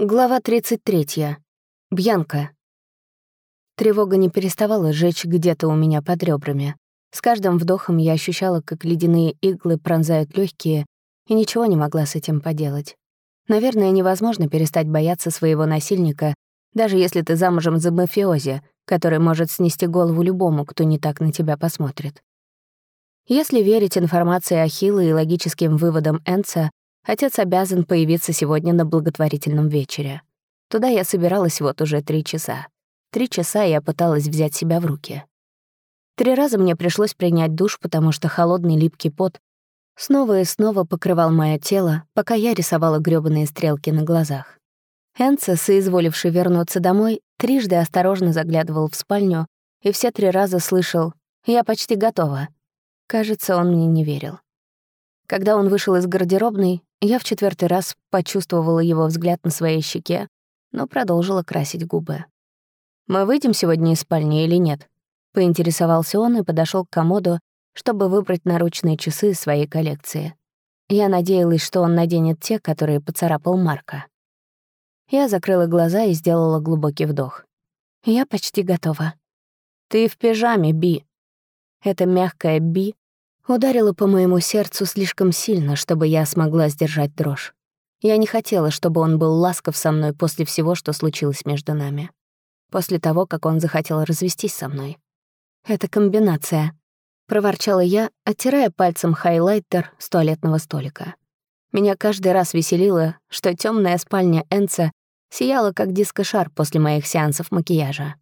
Глава 33. Бьянка. Тревога не переставала жечь где-то у меня под ребрами. С каждым вдохом я ощущала, как ледяные иглы пронзают легкие, и ничего не могла с этим поделать. Наверное, невозможно перестать бояться своего насильника, даже если ты замужем за мафиози, который может снести голову любому, кто не так на тебя посмотрит. Если верить информации Ахилла и логическим выводам Энца, Отец обязан появиться сегодня на благотворительном вечере. Туда я собиралась вот уже три часа. Три часа я пыталась взять себя в руки. Три раза мне пришлось принять душ, потому что холодный липкий пот снова и снова покрывал мое тело, пока я рисовала грёбаные стрелки на глазах. Энце, соизволивший вернуться домой, трижды осторожно заглядывал в спальню и все три раза слышал «Я почти готова». Кажется, он мне не верил. Когда он вышел из гардеробной, я в четвертый раз почувствовала его взгляд на своей щеке, но продолжила красить губы. «Мы выйдем сегодня из спальни или нет?» Поинтересовался он и подошел к комоду, чтобы выбрать наручные часы из своей коллекции. Я надеялась, что он наденет те, которые поцарапал Марка. Я закрыла глаза и сделала глубокий вдох. «Я почти готова». «Ты в пижаме, Би». Это мягкое «би» ударило по моему сердцу слишком сильно, чтобы я смогла сдержать дрожь. Я не хотела, чтобы он был ласков со мной после всего, что случилось между нами. После того, как он захотел развестись со мной. «Это комбинация», — проворчала я, оттирая пальцем хайлайтер с туалетного столика. Меня каждый раз веселило, что темная спальня Энца сияла как диско-шар после моих сеансов макияжа.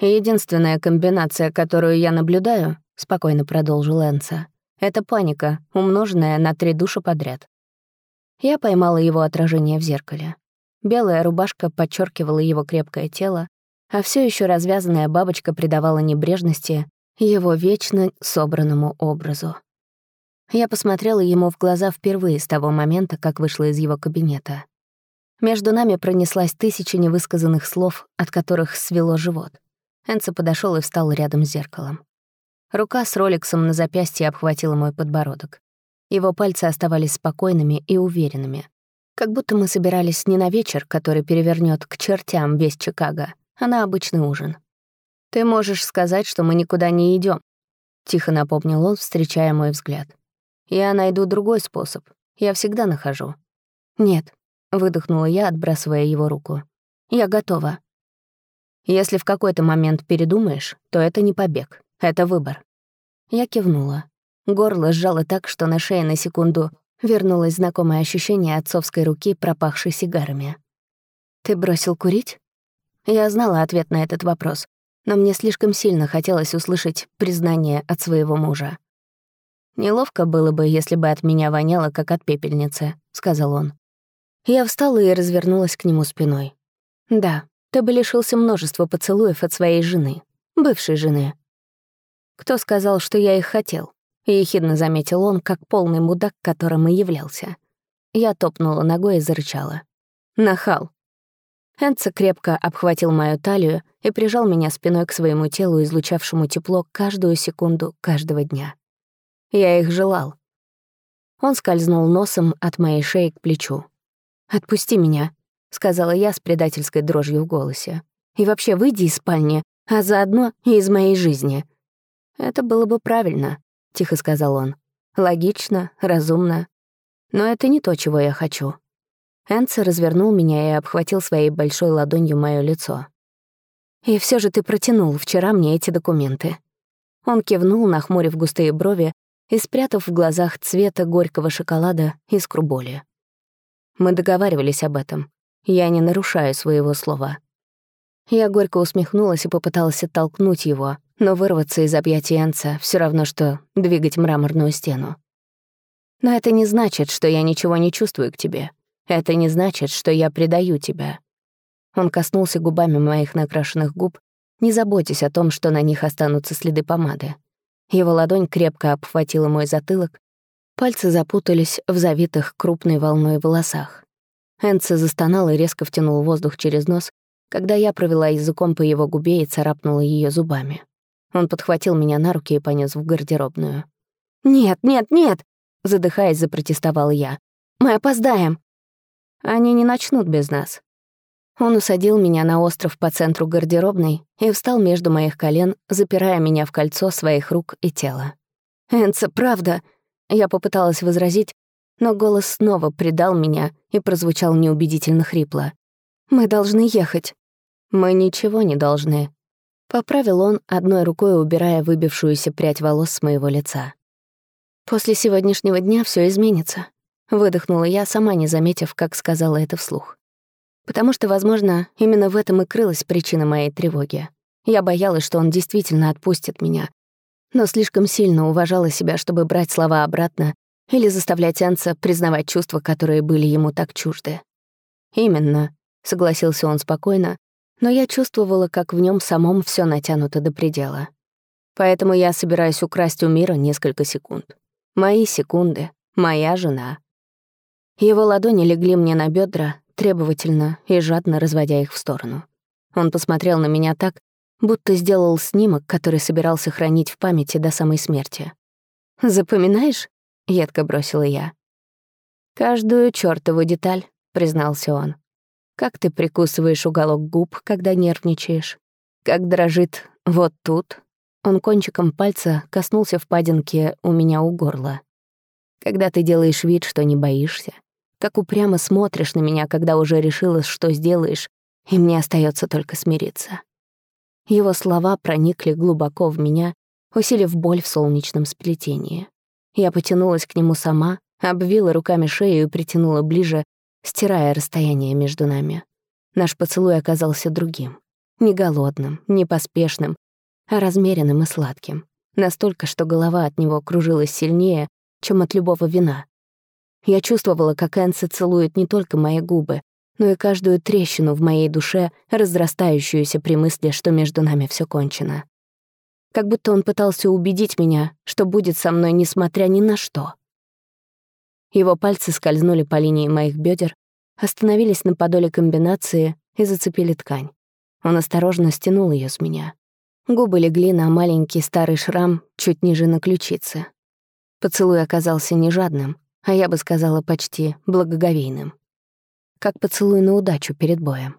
Единственная комбинация, которую я наблюдаю, — спокойно продолжил Энса. «Это паника, умноженная на три души подряд». Я поймала его отражение в зеркале. Белая рубашка подчеркивала его крепкое тело, а все еще развязанная бабочка придавала небрежности его вечно собранному образу. Я посмотрела ему в глаза впервые с того момента, как вышла из его кабинета. Между нами пронеслась тысяча невысказанных слов, от которых свело живот. Энца подошел и встал рядом с зеркалом. Рука с роликсом на запястье обхватила мой подбородок. Его пальцы оставались спокойными и уверенными. Как будто мы собирались не на вечер, который перевернет к чертям весь Чикаго, а на обычный ужин. «Ты можешь сказать, что мы никуда не идем, тихо напомнил он, встречая мой взгляд. «Я найду другой способ. Я всегда нахожу». «Нет», — выдохнула я, отбрасывая его руку. «Я готова». «Если в какой-то момент передумаешь, то это не побег. Это выбор. Я кивнула. Горло сжало так, что на шее на секунду вернулось знакомое ощущение отцовской руки, пропахшей сигарами. «Ты бросил курить?» Я знала ответ на этот вопрос, но мне слишком сильно хотелось услышать признание от своего мужа. «Неловко было бы, если бы от меня воняло, как от пепельницы», — сказал он. Я встала и развернулась к нему спиной. «Да, ты бы лишился множества поцелуев от своей жены, бывшей жены. «Кто сказал, что я их хотел?» — ехидно заметил он, как полный мудак, которым и являлся. Я топнула ногой и зарычала. «Нахал!» Энца крепко обхватил мою талию и прижал меня спиной к своему телу, излучавшему тепло каждую секунду каждого дня. Я их желал. Он скользнул носом от моей шеи к плечу. «Отпусти меня», — сказала я с предательской дрожью в голосе. «И вообще выйди из спальни, а заодно и из моей жизни. «Это было бы правильно», — тихо сказал он. «Логично, разумно. Но это не то, чего я хочу». Энце развернул меня и обхватил своей большой ладонью моё лицо. «И все же ты протянул вчера мне эти документы». Он кивнул, нахмурив густые брови и спрятав в глазах цвета горького шоколада искру боли. Мы договаривались об этом. Я не нарушаю своего слова. Я горько усмехнулась и попыталась оттолкнуть его, но вырваться из объятий Энца все равно, что двигать мраморную стену. Но это не значит, что я ничего не чувствую к тебе. Это не значит, что я предаю тебя. Он коснулся губами моих накрашенных губ, не заботясь о том, что на них останутся следы помады. Его ладонь крепко обхватила мой затылок, пальцы запутались в завитых крупной волной волосах. Энце застонал и резко втянул воздух через нос, когда я провела языком по его губе и царапнула ее зубами. Он подхватил меня на руки и понес в гардеробную. «Нет, нет, нет!» — задыхаясь, запротестовал я. «Мы опоздаем!» Они не начнут без нас. Он усадил меня на остров по центру гардеробной и встал между моих колен, запирая меня в кольцо своих рук и тела. «Энца, правда!» Я попыталась возразить, но голос снова предал меня и прозвучал неубедительно хрипло. «Мы должны ехать». «Мы ничего не должны», — поправил он, одной рукой убирая выбившуюся прядь волос с моего лица. «После сегодняшнего дня все изменится», — выдохнула я, сама не заметив, как сказала это вслух. Потому что, возможно, именно в этом и крылась причина моей тревоги. Я боялась, что он действительно отпустит меня, но слишком сильно уважала себя, чтобы брать слова обратно или заставлять Энца признавать чувства, которые были ему так чужды. «Именно», — согласился он спокойно, но я чувствовала, как в нем самом все натянуто до предела. Поэтому я собираюсь украсть у мира несколько секунд. Мои секунды, моя жена. Его ладони легли мне на бедра, требовательно и жадно разводя их в сторону. Он посмотрел на меня так, будто сделал снимок, который собирался хранить в памяти до самой смерти. «Запоминаешь?» — едко бросила я. «Каждую чёртову деталь», — признался он. «Как ты прикусываешь уголок губ, когда нервничаешь? Как дрожит вот тут?» Он кончиком пальца коснулся впадинки у меня у горла. «Когда ты делаешь вид, что не боишься, как упрямо смотришь на меня, когда уже решила, что сделаешь, и мне остается только смириться». Его слова проникли глубоко в меня, усилив боль в солнечном сплетении. Я потянулась к нему сама, обвила руками шею и притянула ближе, стирая расстояние между нами. Наш поцелуй оказался другим. Не голодным, не поспешным, а размеренным и сладким. Настолько, что голова от него кружилась сильнее, чем от любого вина. Я чувствовала, как Энси целует не только мои губы, но и каждую трещину в моей душе, разрастающуюся при мысли, что между нами все кончено как будто он пытался убедить меня, что будет со мной несмотря ни на что. Его пальцы скользнули по линии моих бедер, остановились на подоле комбинации и зацепили ткань. Он осторожно стянул ее с меня. Губы легли на маленький старый шрам чуть ниже на ключице. Поцелуй оказался не жадным, а я бы сказала, почти благоговейным. Как поцелуй на удачу перед боем.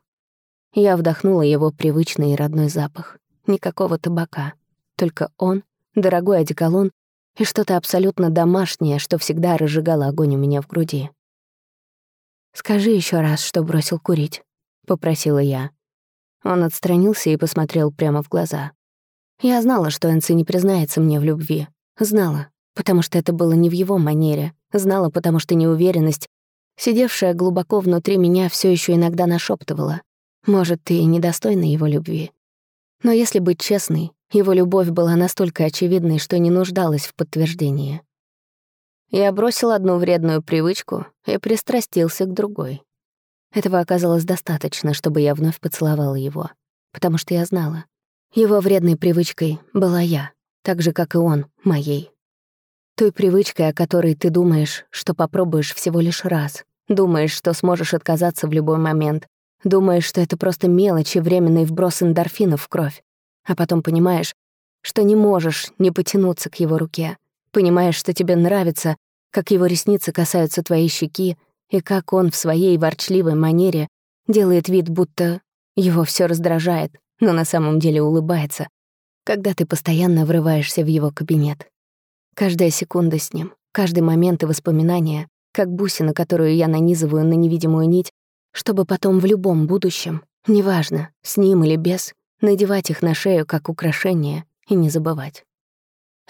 Я вдохнула его привычный и родной запах. Никакого табака, только он, дорогой одеколон и что-то абсолютно домашнее, что всегда разжигало огонь у меня в груди. «Скажи еще раз, что бросил курить», — попросила я. Он отстранился и посмотрел прямо в глаза. Я знала, что Энси не признается мне в любви. Знала, потому что это было не в его манере. Знала, потому что неуверенность, сидевшая глубоко внутри меня, все еще иногда нашептывала. Может, ты и недостойна его любви. Но если быть честной, его любовь была настолько очевидной, что не нуждалась в подтверждении. Я бросил одну вредную привычку и пристрастился к другой. Этого оказалось достаточно, чтобы я вновь поцеловала его, потому что я знала. Его вредной привычкой была я, так же, как и он, моей. Той привычкой, о которой ты думаешь, что попробуешь всего лишь раз, думаешь, что сможешь отказаться в любой момент, думаешь, что это просто мелочь и временный вброс эндорфинов в кровь, а потом понимаешь, что не можешь не потянуться к его руке, понимаешь, что тебе нравится, как его ресницы касаются твоей щеки, и как он в своей ворчливой манере делает вид, будто его все раздражает, но на самом деле улыбается, когда ты постоянно врываешься в его кабинет. Каждая секунда с ним, каждый момент и воспоминания, как бусина, которую я нанизываю на невидимую нить, чтобы потом в любом будущем, неважно, с ним или без, надевать их на шею как украшение и не забывать.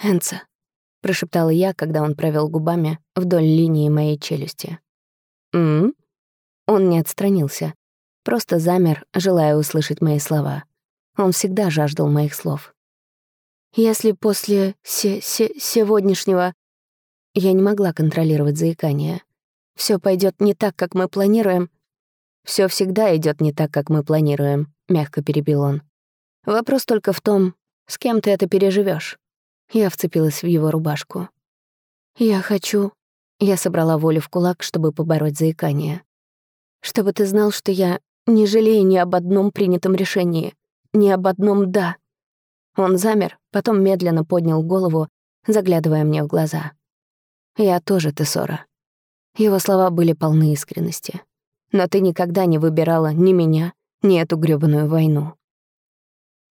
«Энца», — прошептала я, когда он провел губами вдоль линии моей челюсти. «М?»? Он не отстранился, просто замер, желая услышать мои слова. Он всегда жаждал моих слов. «Если после се се сегодняшнего...» Я не могла контролировать заикание. Все пойдет не так, как мы планируем». Все всегда идет не так, как мы планируем», — мягко перебил он. Вопрос только в том, с кем ты это переживешь. Я вцепилась в его рубашку. «Я хочу...» Я собрала волю в кулак, чтобы побороть заикание. «Чтобы ты знал, что я не жалею ни об одном принятом решении, ни об одном «да». Он замер, потом медленно поднял голову, заглядывая мне в глаза. «Я тоже, Тессора». Его слова были полны искренности. Но ты никогда не выбирала ни меня, ни эту грёбаную войну.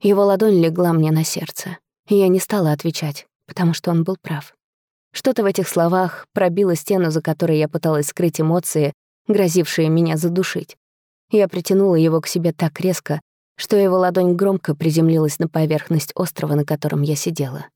Его ладонь легла мне на сердце, и я не стала отвечать, потому что он был прав. Что-то в этих словах пробило стену, за которой я пыталась скрыть эмоции, грозившие меня задушить. Я притянула его к себе так резко, что его ладонь громко приземлилась на поверхность острова, на котором я сидела.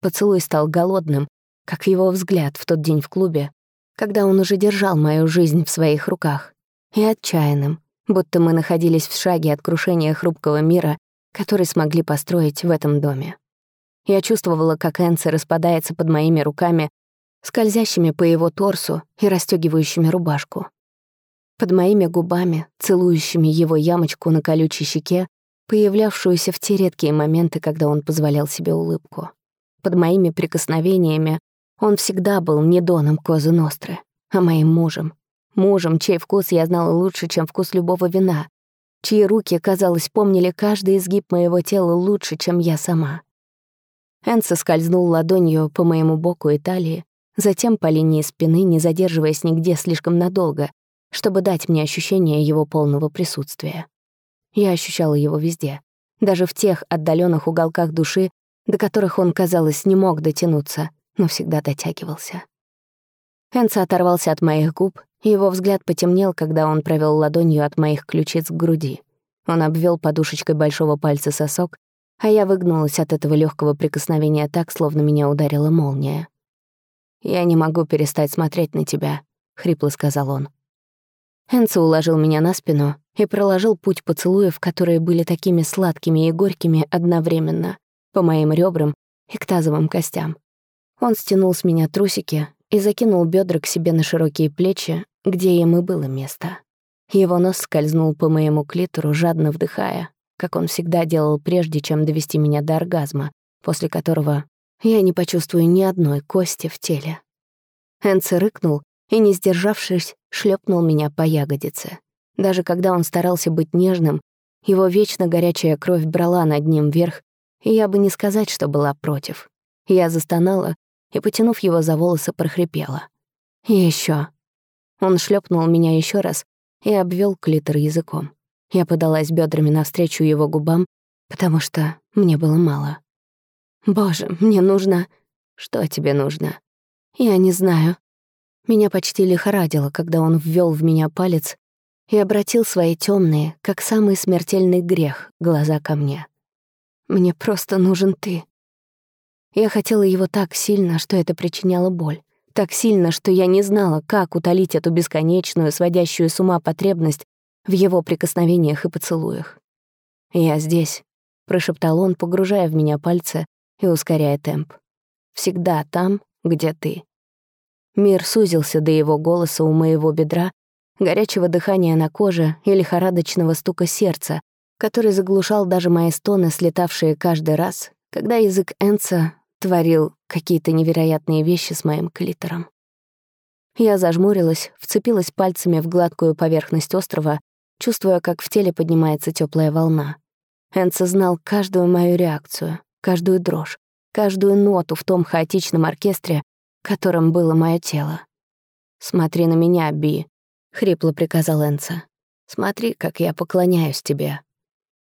Поцелуй стал голодным, как его взгляд в тот день в клубе, когда он уже держал мою жизнь в своих руках, и отчаянным, будто мы находились в шаге от крушения хрупкого мира, который смогли построить в этом доме. Я чувствовала, как Энси распадается под моими руками, скользящими по его торсу и расстёгивающими рубашку. Под моими губами, целующими его ямочку на колючей щеке, появлявшуюся в те редкие моменты, когда он позволял себе улыбку. Под моими прикосновениями он всегда был не Доном Козы Ностры, а моим мужем. Мужем, чей вкус я знала лучше, чем вкус любого вина, чьи руки, казалось, помнили каждый изгиб моего тела лучше, чем я сама. Энса скользнул ладонью по моему боку и талии, затем по линии спины, не задерживаясь нигде слишком надолго, чтобы дать мне ощущение его полного присутствия. Я ощущала его везде, даже в тех отдаленных уголках души, до которых он, казалось, не мог дотянуться, но всегда дотягивался. Энса оторвался от моих губ, его взгляд потемнел, когда он провел ладонью от моих ключиц к груди. Он обвел подушечкой большого пальца сосок, а я выгнулась от этого легкого прикосновения так, словно меня ударила молния. «Я не могу перестать смотреть на тебя», — хрипло сказал он. Энцо уложил меня на спину и проложил путь поцелуев, которые были такими сладкими и горькими одновременно, по моим ребрам и к тазовым костям. Он стянул с меня трусики и закинул бедра к себе на широкие плечи, где им и было место. Его нос скользнул по моему клитору, жадно вдыхая, как он всегда делал прежде, чем довести меня до оргазма, после которого я не почувствую ни одной кости в теле. Энце рыкнул и, не сдержавшись, шлепнул меня по ягодице. Даже когда он старался быть нежным, его вечно горячая кровь брала над ним вверх, и я бы не сказать, что была против. Я застонала и, потянув его за волосы, прохрипела. Еще. Он шлепнул меня еще раз и обвел клитор языком. Я подалась бедрами навстречу его губам, потому что мне было мало. «Боже, мне нужно...» «Что тебе нужно?» «Я не знаю». Меня почти лихорадило, когда он ввел в меня палец и обратил свои темные, как самый смертельный грех, глаза ко мне. «Мне просто нужен ты». Я хотела его так сильно, что это причиняло боль. Так сильно, что я не знала, как утолить эту бесконечную, сводящую с ума потребность в его прикосновениях и поцелуях. «Я здесь», — прошептал он, погружая в меня пальцы и ускоряя темп. «Всегда там, где ты». Мир сузился до его голоса у моего бедра, горячего дыхания на коже и лихорадочного стука сердца, который заглушал даже мои стоны, слетавшие каждый раз, когда язык Энца творил какие-то невероятные вещи с моим клитором. Я зажмурилась, вцепилась пальцами в гладкую поверхность острова чувствуя, как в теле поднимается теплая волна. Энце знал каждую мою реакцию, каждую дрожь, каждую ноту в том хаотичном оркестре, которым было мое тело. «Смотри на меня, Би», — хрипло приказал Энце. «Смотри, как я поклоняюсь тебе».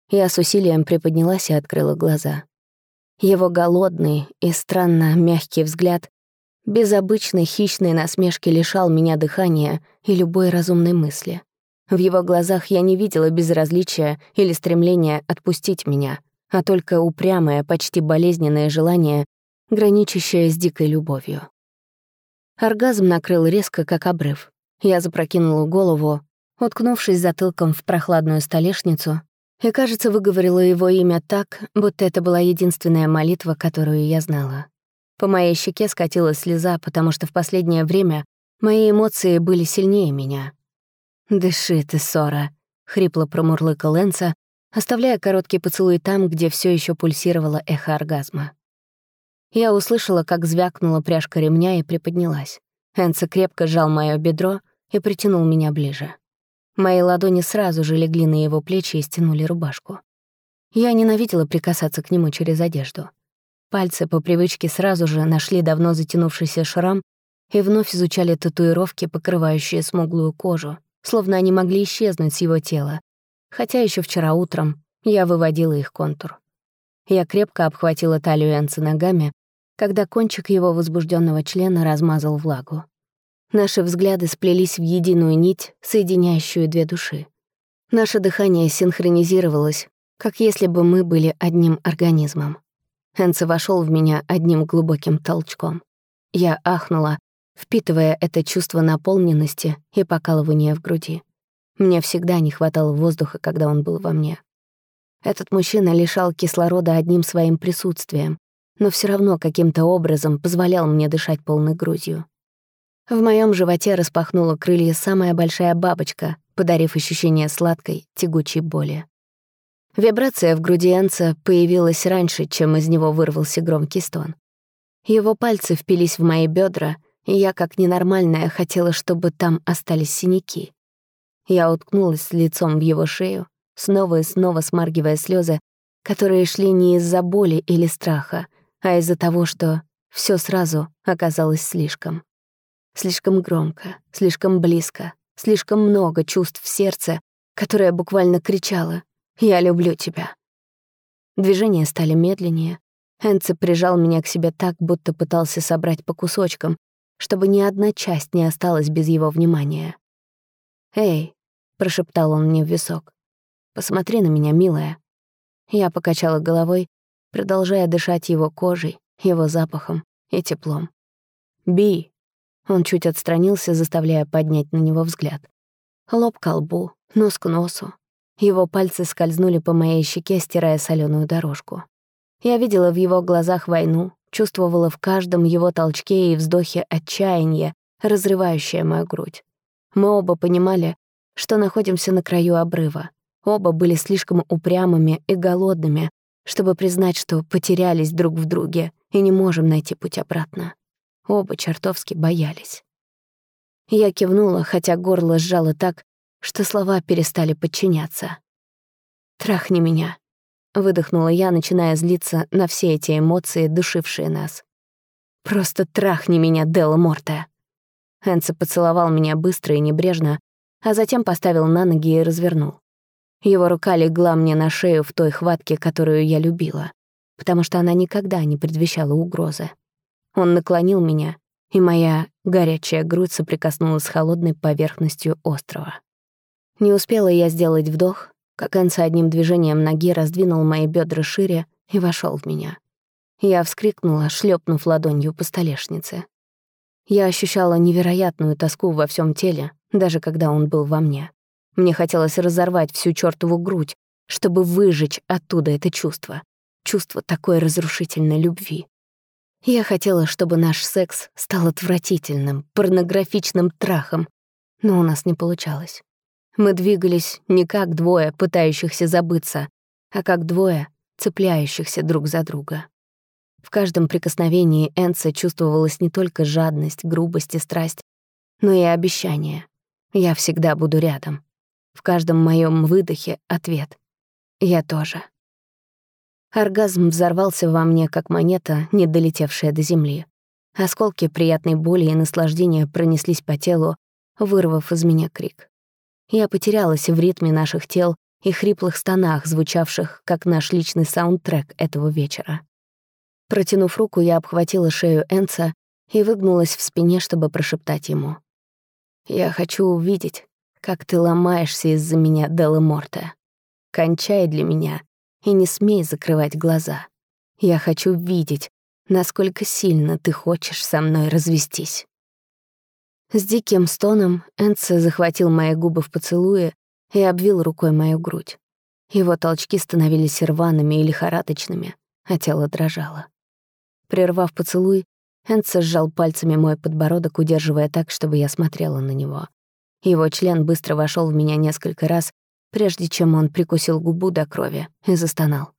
Я с усилием приподнялась и открыла глаза. Его голодный и странно мягкий взгляд без обычной хищной насмешки лишал меня дыхания и любой разумной мысли. В его глазах я не видела безразличия или стремления отпустить меня, а только упрямое, почти болезненное желание, граничащее с дикой любовью. Оргазм накрыл резко, как обрыв. Я запрокинула голову, уткнувшись затылком в прохладную столешницу, и, кажется, выговорила его имя так, будто это была единственная молитва, которую я знала. По моей щеке скатилась слеза, потому что в последнее время мои эмоции были сильнее меня. «Дыши ты, Сора», — хрипло промурлыкал Энса, оставляя короткий поцелуй там, где все еще пульсировало эхо оргазма. Я услышала, как звякнула пряжка ремня и приподнялась. Энса крепко сжал моё бедро и притянул меня ближе. Мои ладони сразу же легли на его плечи и стянули рубашку. Я ненавидела прикасаться к нему через одежду. Пальцы по привычке сразу же нашли давно затянувшийся шрам и вновь изучали татуировки, покрывающие смуглую кожу, словно они могли исчезнуть с его тела, хотя еще вчера утром я выводила их контур. Я крепко обхватила талию Энца ногами, когда кончик его возбужденного члена размазал влагу. Наши взгляды сплелись в единую нить, соединяющую две души. Наше дыхание синхронизировалось, как если бы мы были одним организмом. Энце вошел в меня одним глубоким толчком. Я ахнула, впитывая это чувство наполненности и покалывания в груди. Мне всегда не хватало воздуха, когда он был во мне. Этот мужчина лишал кислорода одним своим присутствием, но все равно каким-то образом позволял мне дышать полной грудью. В моем животе распахнула крылья самая большая бабочка, подарив ощущение сладкой, тягучей боли. Вибрация в груди Энца появилась раньше, чем из него вырвался громкий стон. Его пальцы впились в мои бедра, и я, как ненормальная, хотела, чтобы там остались синяки. Я уткнулась лицом в его шею, снова и снова смаргивая слезы, которые шли не из-за боли или страха, а из-за того, что все сразу оказалось слишком. Слишком громко, слишком близко, слишком много чувств в сердце, которое буквально кричало «Я люблю тебя». Движения стали медленнее. Энце прижал меня к себе так, будто пытался собрать по кусочкам, чтобы ни одна часть не осталась без его внимания. «Эй», — прошептал он мне в висок, — «посмотри на меня, милая». Я покачала головой, продолжая дышать его кожей, его запахом и теплом. «Би», он чуть отстранился, заставляя поднять на него взгляд. Лоб к лбу, нос к носу. Его пальцы скользнули по моей щеке, стирая соленую дорожку. Я видела в его глазах войну, чувствовала в каждом его толчке и вздохе отчаяние, разрывающее мою грудь. Мы оба понимали, что находимся на краю обрыва. Оба были слишком упрямыми и голодными, чтобы признать, что потерялись друг в друге и не можем найти путь обратно. Оба чертовски боялись. Я кивнула, хотя горло сжало так, что слова перестали подчиняться. «Трахни меня», — выдохнула я, начиная злиться на все эти эмоции, душившие нас. «Просто трахни меня, Делла Морте». Энце поцеловал меня быстро и небрежно, а затем поставил на ноги и развернул. Его рука легла мне на шею в той хватке, которую я любила, потому что она никогда не предвещала угрозы. Он наклонил меня, и моя горячая грудь соприкоснулась с холодной поверхностью острова. Не успела я сделать вдох, как Энса одним движением ноги раздвинул мои бедра шире и вошел в меня. Я вскрикнула, шлепнув ладонью по столешнице. Я ощущала невероятную тоску во всем теле, даже когда он был во мне. Мне хотелось разорвать всю чёртову грудь, чтобы выжечь оттуда это чувство. Чувство такой разрушительной любви. Я хотела, чтобы наш секс стал отвратительным, порнографичным трахом, но у нас не получалось. Мы двигались не как двое, пытающихся забыться, а как двое, цепляющихся друг за друга. В каждом прикосновении Энца чувствовалась не только жадность, грубость и страсть, но и обещание. Я всегда буду рядом. В каждом моем выдохе — ответ. Я тоже. Оргазм взорвался во мне, как монета, не долетевшая до земли. Осколки приятной боли и наслаждения пронеслись по телу, вырвав из меня крик. Я потерялась в ритме наших тел и хриплых стонах, звучавших как наш личный саундтрек этого вечера. Протянув руку, я обхватила шею Энца и выгнулась в спине, чтобы прошептать ему. «Я хочу увидеть, как ты ломаешься из-за меня, Делла Морте. Кончай для меня и не смей закрывать глаза. Я хочу видеть, насколько сильно ты хочешь со мной развестись». С диким стоном Энце захватил мои губы в поцелуе и обвил рукой мою грудь. Его толчки становились рваными и лихорадочными, а тело дрожало. Прервав поцелуй, Энце сжал пальцами мой подбородок, удерживая так, чтобы я смотрела на него. Его член быстро вошел в меня несколько раз, прежде чем он прикусил губу до крови и застонал.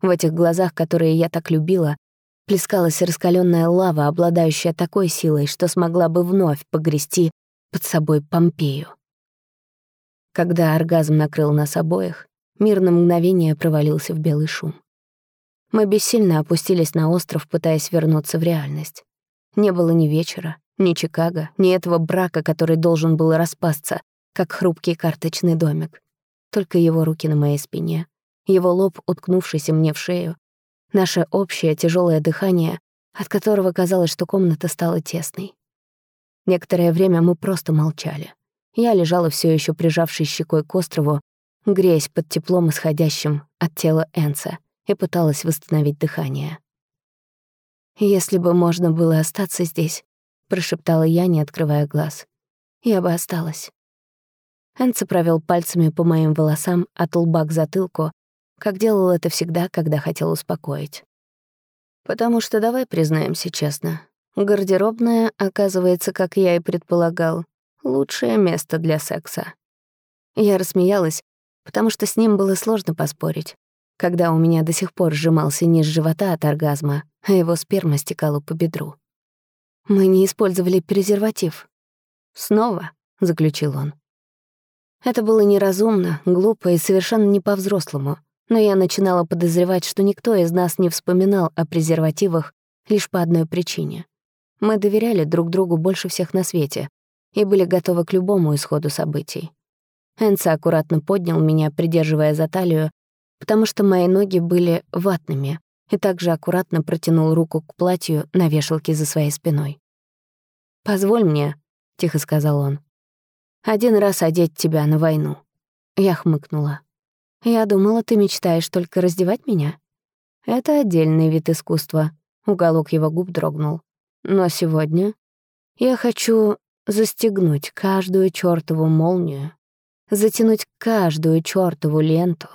В этих глазах, которые я так любила, плескалась раскаленная лава, обладающая такой силой, что смогла бы вновь погрести под собой Помпею. Когда оргазм накрыл нас обоих, мир на мгновение провалился в белый шум. Мы бессильно опустились на остров, пытаясь вернуться в реальность. Не было ни вечера, ни Чикаго, ни этого брака, который должен был распасться, как хрупкий карточный домик. Только его руки на моей спине, его лоб, уткнувшийся мне в шею, наше общее тяжелое дыхание, от которого казалось, что комната стала тесной. Некоторое время мы просто молчали. Я лежала все еще прижавшей щекой к острову, греясь под теплом, исходящим от тела Энса, и пыталась восстановить дыхание. «Если бы можно было остаться здесь», — прошептала я, не открывая глаз, — «я бы осталась». Энца провел пальцами по моим волосам от лба к затылку, как делал это всегда, когда хотел успокоить. «Потому что давай признаемся честно, гардеробная, оказывается, как я и предполагал, лучшее место для секса». Я рассмеялась, потому что с ним было сложно поспорить, когда у меня до сих пор сжимался низ живота от оргазма, а его сперма стекала по бедру. «Мы не использовали презерватив». «Снова», — заключил он. Это было неразумно, глупо и совершенно не по-взрослому, но я начинала подозревать, что никто из нас не вспоминал о презервативах лишь по одной причине. Мы доверяли друг другу больше всех на свете и были готовы к любому исходу событий. Энса аккуратно поднял меня, придерживая за талию, потому что мои ноги были ватными, и также аккуратно протянул руку к платью на вешалке за своей спиной. «Позволь мне», — тихо сказал он, — «один раз одеть тебя на войну». Я хмыкнула. «Я думала, ты мечтаешь только раздевать меня?» «Это отдельный вид искусства», — уголок его губ дрогнул. «Но сегодня я хочу застегнуть каждую чёртову молнию, затянуть каждую чёртову ленту,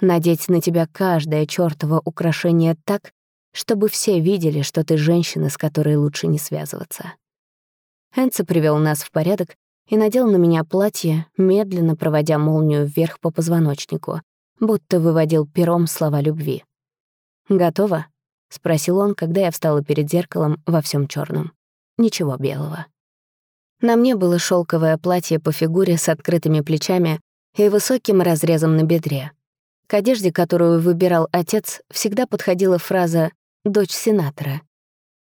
надеть на тебя каждое чёртово украшение так, чтобы все видели, что ты женщина, с которой лучше не связываться. Энце привел нас в порядок и надел на меня платье, медленно проводя молнию вверх по позвоночнику, будто выводил пером слова любви. «Готово?» — спросил он, когда я встала перед зеркалом во всем черном. Ничего белого. На мне было шелковое платье по фигуре с открытыми плечами и высоким разрезом на бедре. К одежде, которую выбирал отец, всегда подходила фраза «дочь сенатора».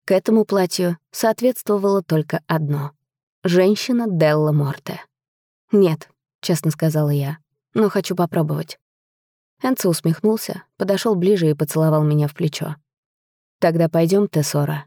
К этому платью соответствовало только одно — «женщина Делла Морте». «Нет», — честно сказала я, — «но хочу попробовать». Энцо усмехнулся, подошел ближе и поцеловал меня в плечо. «Тогда пойдем, Тессора».